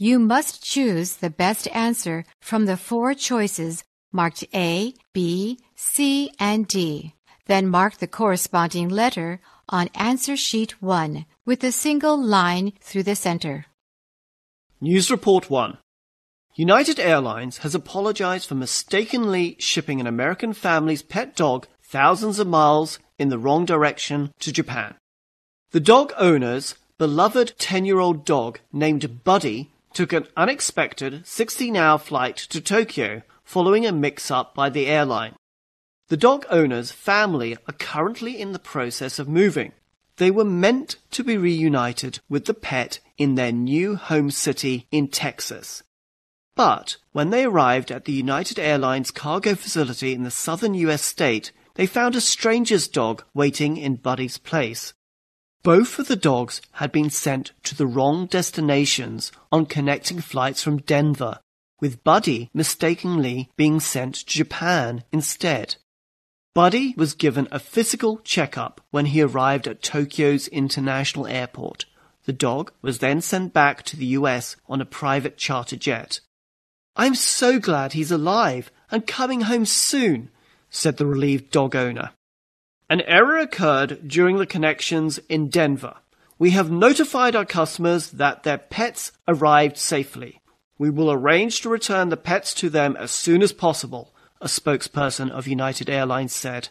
you must choose the best answer from the four choices marked A, B, C, and D. Then mark the corresponding letter on answer sheet 1 with a single line through the center. News Report 1 United Airlines has apologized for mistakenly shipping an American family's pet dog thousands of miles in the wrong direction to Japan. The dog owner's beloved 10 year old dog named Buddy took an unexpected 16 hour flight to Tokyo following a mix up by the airline. The dog owner's family are currently in the process of moving. They were meant to be reunited with the pet in their new home city in Texas. But when they arrived at the United Airlines cargo facility in the southern US state, they found a stranger's dog waiting in Buddy's place. Both of the dogs had been sent to the wrong destinations on connecting flights from Denver, with Buddy mistakenly being sent to Japan instead. Buddy was given a physical checkup when he arrived at Tokyo's international airport. The dog was then sent back to the US on a private charter jet. I'm so glad he's alive and coming home soon, said the relieved dog owner. An error occurred during the connections in Denver. We have notified our customers that their pets arrived safely. We will arrange to return the pets to them as soon as possible, a spokesperson of United Airlines said.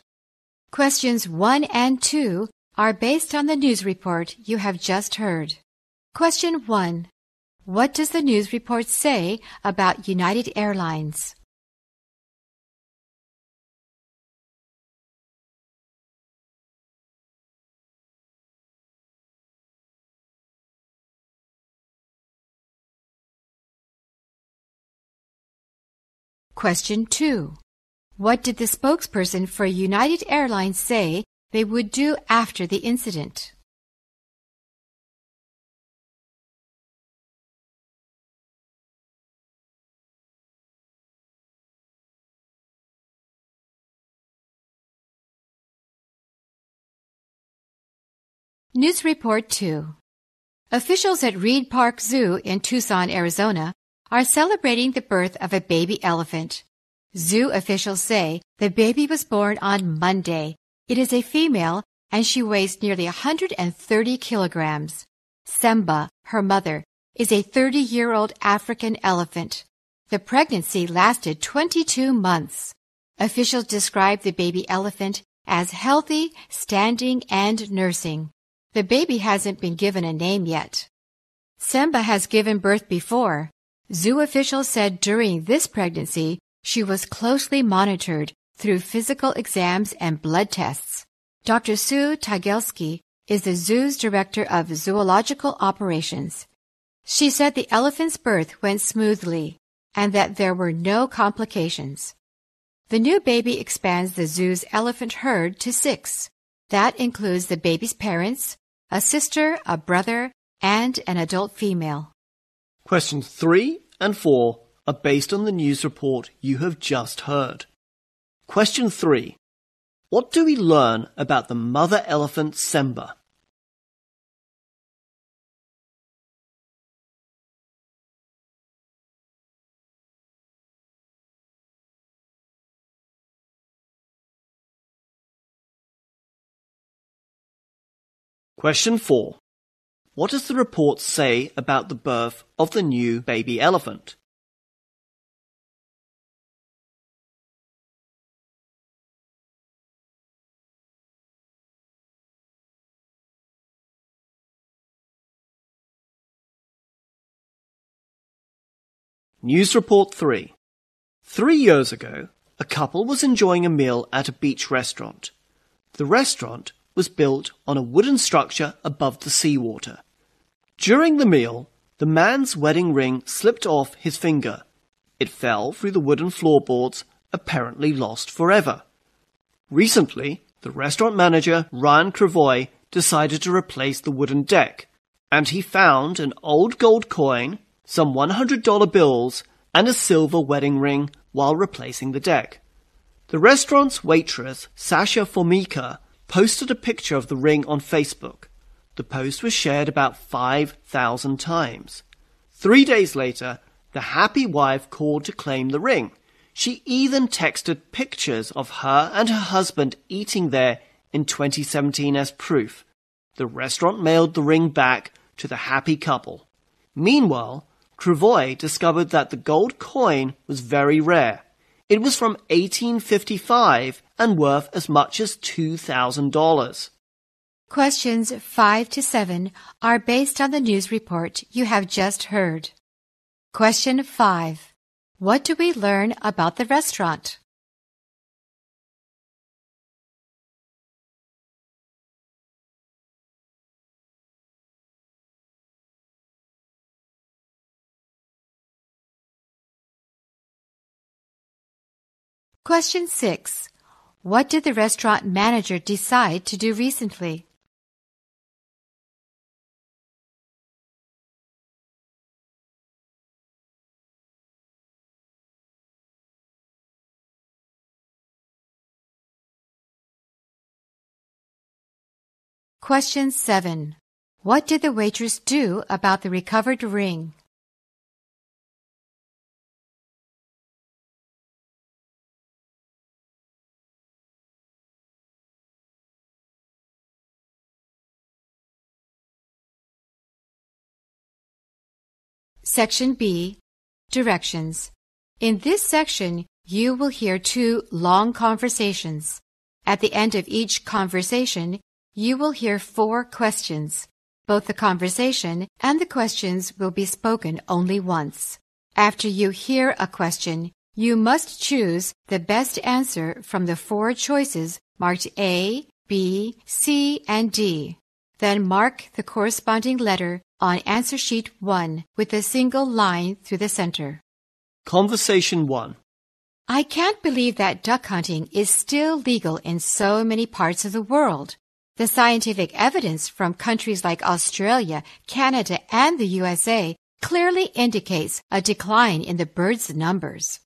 Questions 1 and 2 are based on the news report you have just heard. Question 1. What does the news report say about United Airlines? Question 2. What did the spokesperson for United Airlines say they would do after the incident? News Report 2 Officials at Reid Park Zoo in Tucson, Arizona are celebrating the birth of a baby elephant. Zoo officials say the baby was born on Monday. It is a female and she weighs nearly 130 kilograms. Semba, her mother, is a 30 year old African elephant. The pregnancy lasted 22 months. Officials describe the baby elephant as healthy, standing, and nursing. The baby hasn't been given a name yet. Semba has given birth before. Zoo officials said during this pregnancy, she was closely monitored through physical exams and blood tests. Dr. Sue Tygielski is the zoo's director of zoological operations. She said the elephant's birth went smoothly and that there were no complications. The new baby expands the zoo's elephant herd to six. That includes the baby's parents, a sister, a brother, and an adult female. Questions 3 and 4 are based on the news report you have just heard. Question 3. What do we learn about the mother elephant Semba? Question 4. What does the report say about the birth of the new baby elephant? News Report 3. Three years ago, a couple was enjoying a meal at a beach restaurant. The restaurant was built on a wooden structure above the seawater. During the meal, the man's wedding ring slipped off his finger. It fell through the wooden floorboards, apparently lost forever. Recently, the restaurant manager, Ryan Crevoy, decided to replace the wooden deck, and he found an old gold coin, some $100 bills, and a silver wedding ring while replacing the deck. The restaurant's waitress, Sasha Formica, posted a picture of the ring on Facebook. The post was shared about 5,000 times. Three days later, the happy wife called to claim the ring. She even texted pictures of her and her husband eating there in 2017 as proof. The restaurant mailed the ring back to the happy couple. Meanwhile, Crevoy discovered that the gold coin was very rare. It was from 1855 and worth as much as $2,000. Questions 5 to 7 are based on the news report you have just heard. Question 5. What do we learn about the restaurant? Question 6. What did the restaurant manager decide to do recently? Question 7. What did the waitress do about the recovered ring? Section B. Directions. In this section, you will hear two long conversations. At the end of each conversation, you will hear four questions. Both the conversation and the questions will be spoken only once. After you hear a question, you must choose the best answer from the four choices marked A, B, C, and D. Then mark the corresponding letter on answer sheet 1 with a single line through the center. Conversation 1. I can't believe that duck hunting is still legal in so many parts of the world. The scientific evidence from countries like Australia, Canada, and the USA clearly indicates a decline in the birds' numbers.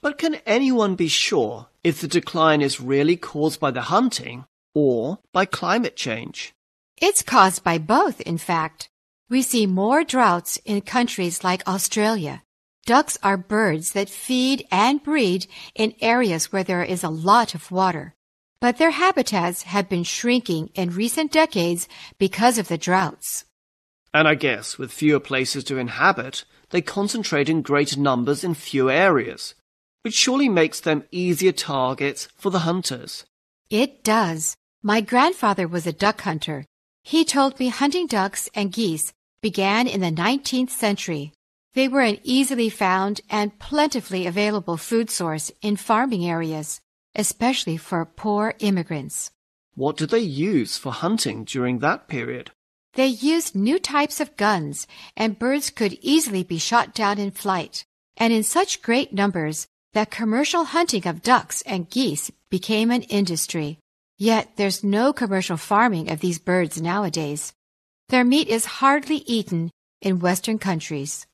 But can anyone be sure if the decline is really caused by the hunting or by climate change? It's caused by both, in fact. We see more droughts in countries like Australia. Ducks are birds that feed and breed in areas where there is a lot of water but their habitats have been shrinking in recent decades because of the droughts. And I guess with fewer places to inhabit, they concentrate in greater numbers in fewer areas, which surely makes them easier targets for the hunters. It does. My grandfather was a duck hunter. He told me hunting ducks and geese began in the 19th century. They were an easily found and plentifully available food source in farming areas especially for poor immigrants. What did they use for hunting during that period? They used new types of guns, and birds could easily be shot down in flight, and in such great numbers that commercial hunting of ducks and geese became an industry. Yet there's no commercial farming of these birds nowadays. Their meat is hardly eaten in Western countries.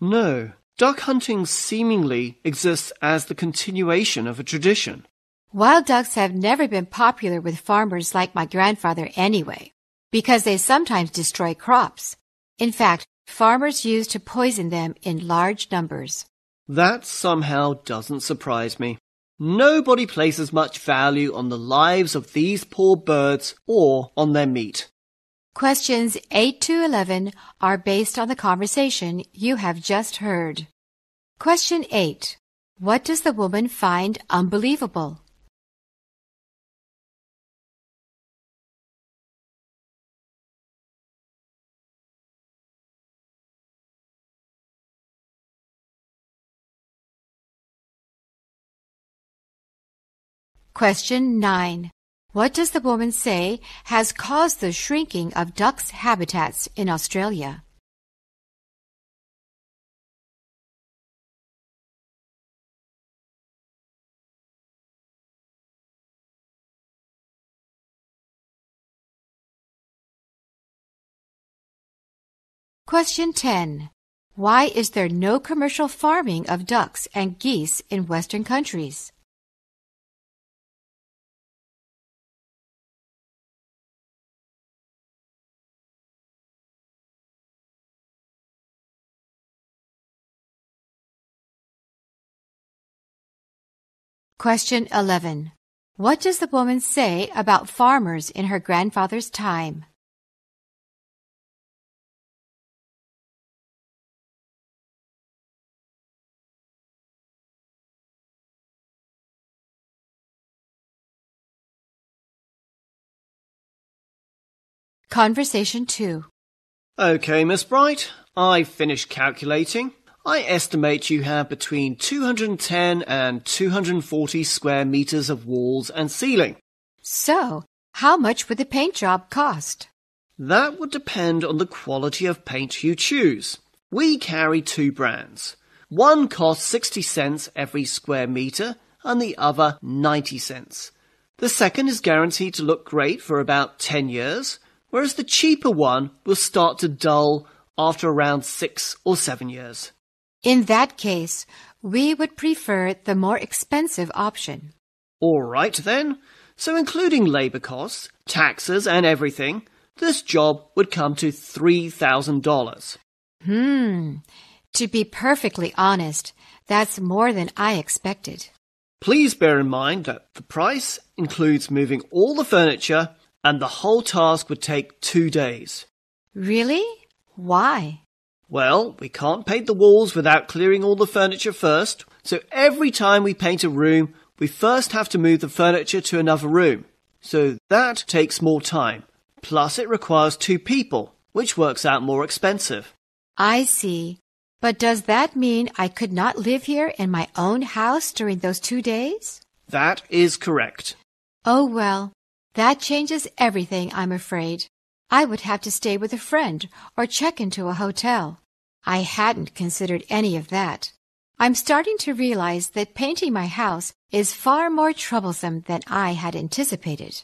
No, duck hunting seemingly exists as the continuation of a tradition. Wild ducks have never been popular with farmers like my grandfather anyway, because they sometimes destroy crops. In fact, farmers used to poison them in large numbers. That somehow doesn't surprise me. Nobody places much value on the lives of these poor birds or on their meat. Questions 8 to 11 are based on the conversation you have just heard. Question 8. What does the woman find unbelievable? Question 9. What does the woman say has caused the shrinking of ducks' habitats in Australia? Question 10. Why is there no commercial farming of ducks and geese in Western countries? Question 11. What does the woman say about farmers in her grandfather's time? Conversation 2. Okay, Miss Bright, I've finished calculating. I estimate you have between 210 and 240 square meters of walls and ceiling. So, how much would the paint job cost? That would depend on the quality of paint you choose. We carry two brands. One costs 60 cents every square meter and the other 90 cents. The second is guaranteed to look great for about 10 years whereas the cheaper one will start to dull after around six or seven years. In that case, we would prefer the more expensive option. All right then. So including labor costs, taxes and everything, this job would come to $3,000. Hmm. To be perfectly honest, that's more than I expected. Please bear in mind that the price includes moving all the furniture and the whole task would take two days. Really? Why? Well, we can't paint the walls without clearing all the furniture first, so every time we paint a room, we first have to move the furniture to another room. So that takes more time. Plus, it requires two people, which works out more expensive. I see. But does that mean I could not live here in my own house during those two days? That is correct. Oh well, that changes everything, I'm afraid. I would have to stay with a friend or check into a hotel. I hadn't considered any of that. I'm starting to realize that painting my house is far more troublesome than I had anticipated.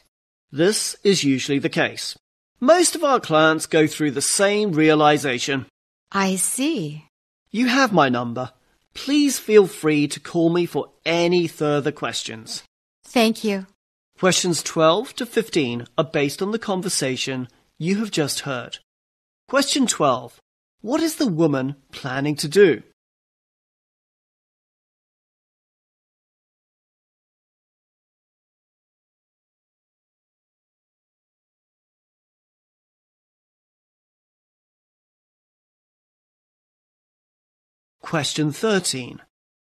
This is usually the case. Most of our clients go through the same realization. I see. You have my number. Please feel free to call me for any further questions. Thank you. Questions 12 to 15 are based on the conversation you have just heard. Question 12. What is the woman planning to do? Question 13.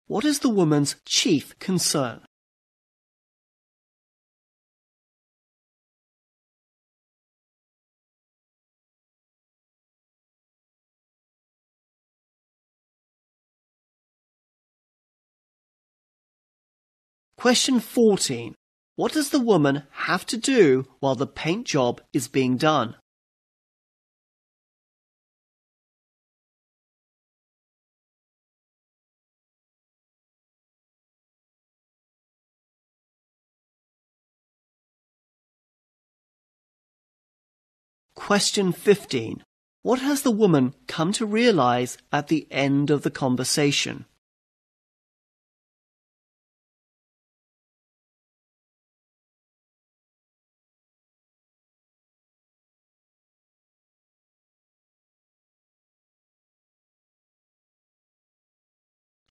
What is the woman's chief concern? Question 14. What does the woman have to do while the paint job is being done? Question 15. What has the woman come to realize at the end of the conversation?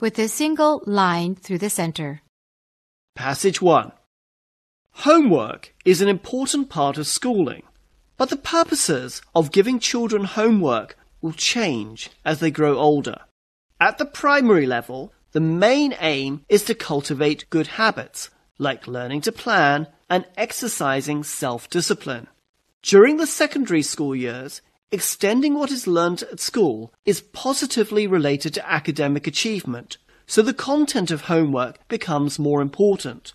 with a single line through the center. Passage 1 Homework is an important part of schooling, but the purposes of giving children homework will change as they grow older. At the primary level, the main aim is to cultivate good habits, like learning to plan and exercising self-discipline. During the secondary school years, extending what is learnt at school is positively related to academic achievement, so the content of homework becomes more important.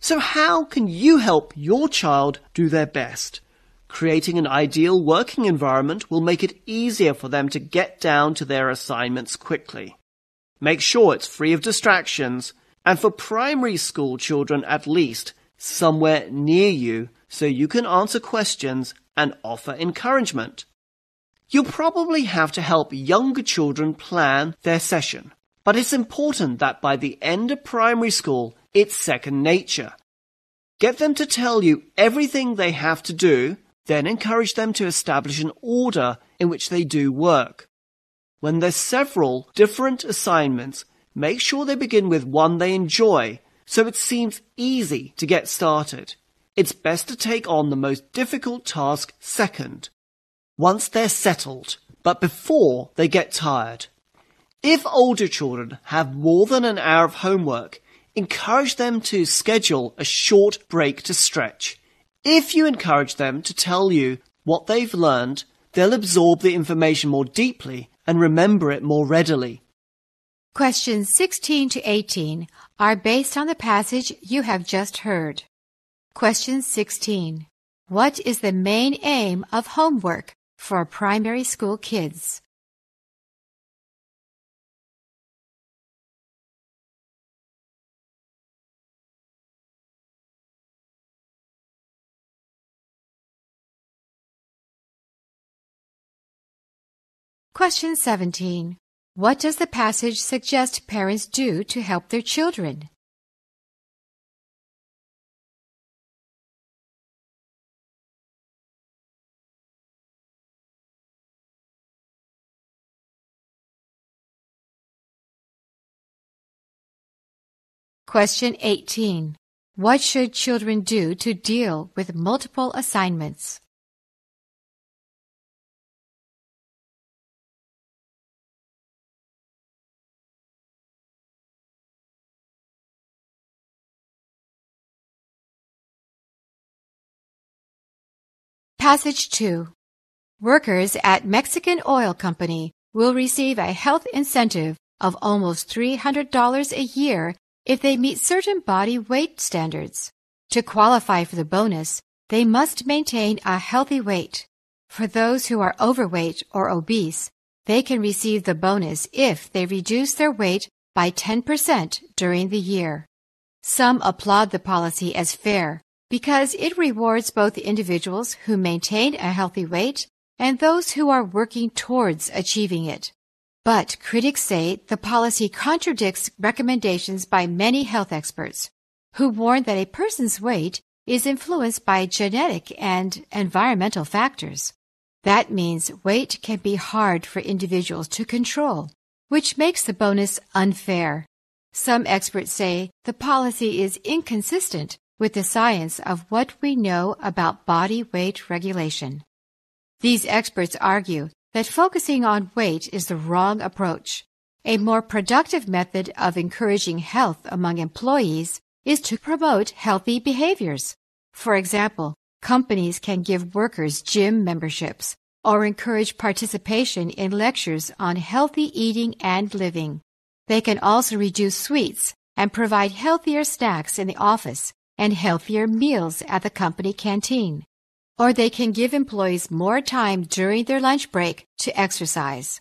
So how can you help your child do their best? Creating an ideal working environment will make it easier for them to get down to their assignments quickly. Make sure it's free of distractions, and for primary school children at least, somewhere near you so you can answer questions and offer encouragement. You'll probably have to help younger children plan their session, but it's important that by the end of primary school, it's second nature. Get them to tell you everything they have to do, then encourage them to establish an order in which they do work. When there's several different assignments, make sure they begin with one they enjoy so it seems easy to get started. It's best to take on the most difficult task second, once they're settled, but before they get tired. If older children have more than an hour of homework, encourage them to schedule a short break to stretch. If you encourage them to tell you what they've learned, they'll absorb the information more deeply and remember it more readily. Questions 16 to 18 are based on the passage you have just heard. Question 16. What is the main aim of homework for primary school kids? Question 17. What does the passage suggest parents do to help their children? Question 18. What should children do to deal with multiple assignments? Passage 2. Workers at Mexican Oil Company will receive a health incentive of almost $300 a year if they meet certain body weight standards. To qualify for the bonus, they must maintain a healthy weight. For those who are overweight or obese, they can receive the bonus if they reduce their weight by 10% during the year. Some applaud the policy as fair because it rewards both individuals who maintain a healthy weight and those who are working towards achieving it. But critics say the policy contradicts recommendations by many health experts who warn that a person's weight is influenced by genetic and environmental factors. That means weight can be hard for individuals to control, which makes the bonus unfair. Some experts say the policy is inconsistent with the science of what we know about body weight regulation. These experts argue that focusing on weight is the wrong approach. A more productive method of encouraging health among employees is to promote healthy behaviors. For example, companies can give workers gym memberships or encourage participation in lectures on healthy eating and living. They can also reduce sweets and provide healthier snacks in the office and healthier meals at the company canteen. Or they can give employees more time during their lunch break to exercise.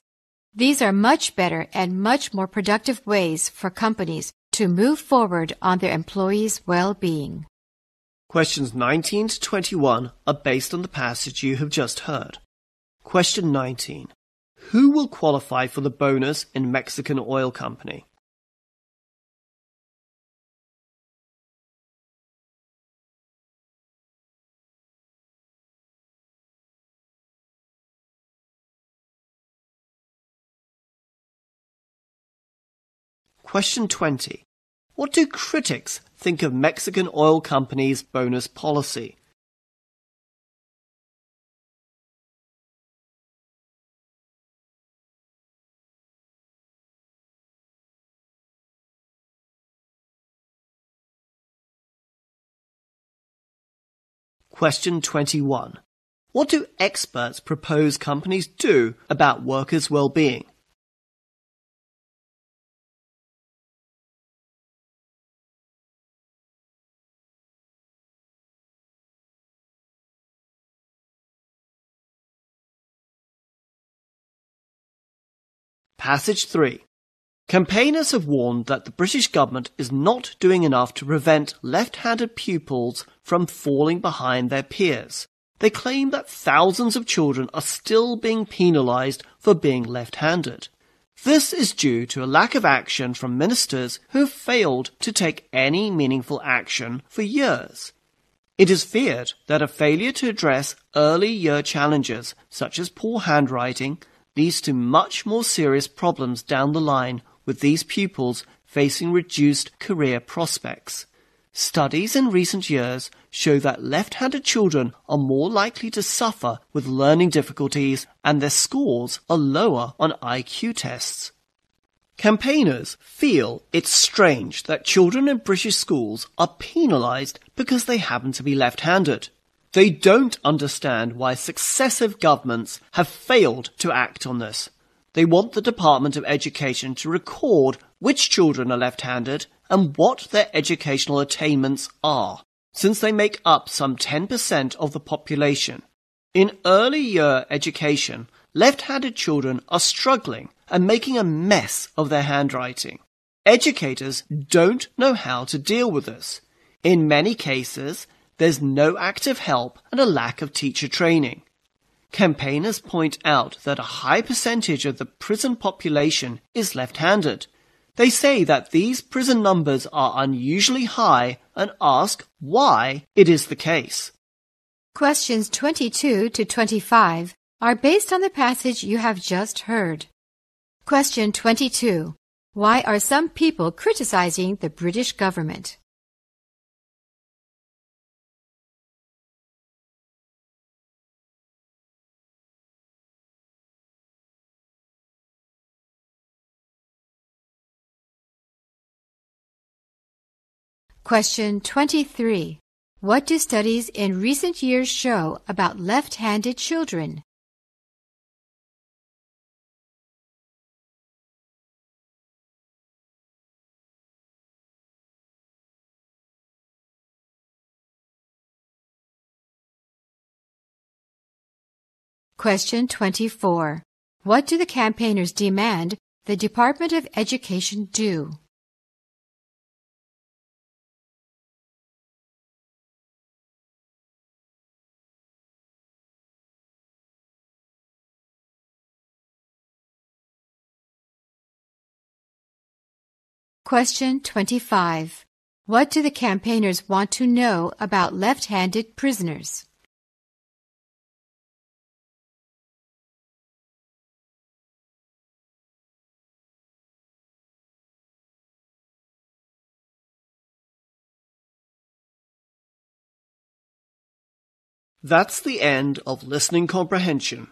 These are much better and much more productive ways for companies to move forward on their employees' well-being. Questions 19 to 21 are based on the passage you have just heard. Question 19. Who will qualify for the bonus in Mexican Oil Company? Question 20. What do critics think of Mexican oil companies' bonus policy? Question 21. What do experts propose companies do about workers' well-being? Passage 3. Campaigners have warned that the British government is not doing enough to prevent left-handed pupils from falling behind their peers. They claim that thousands of children are still being penalised for being left-handed. This is due to a lack of action from ministers who have failed to take any meaningful action for years. It is feared that a failure to address early year challenges such as poor handwriting, leads to much more serious problems down the line with these pupils facing reduced career prospects. Studies in recent years show that left-handed children are more likely to suffer with learning difficulties and their scores are lower on IQ tests. Campaigners feel it's strange that children in British schools are penalised because they happen to be left-handed. They don't understand why successive governments have failed to act on this. They want the Department of Education to record which children are left-handed and what their educational attainments are, since they make up some 10% of the population. In early year education, left-handed children are struggling and making a mess of their handwriting. Educators don't know how to deal with this. In many cases, there's no active help and a lack of teacher training. Campaigners point out that a high percentage of the prison population is left-handed. They say that these prison numbers are unusually high and ask why it is the case. Questions 22 to 25 are based on the passage you have just heard. Question 22. Why are some people criticizing the British government? Question 23. What do studies in recent years show about left-handed children? Question 24. What do the campaigners demand the Department of Education do? Question 25. What do the campaigners want to know about left-handed prisoners? That's the end of listening comprehension.